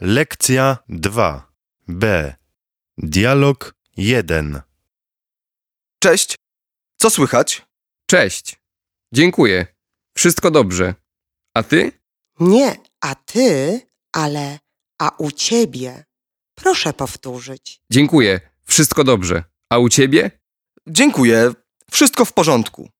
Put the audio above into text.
Lekcja 2. B. Dialog 1. Cześć. Co słychać? Cześć. Dziękuję. Wszystko dobrze. A ty? Nie, a ty, ale a u ciebie. Proszę powtórzyć. Dziękuję. Wszystko dobrze. A u ciebie? Dziękuję. Wszystko w porządku.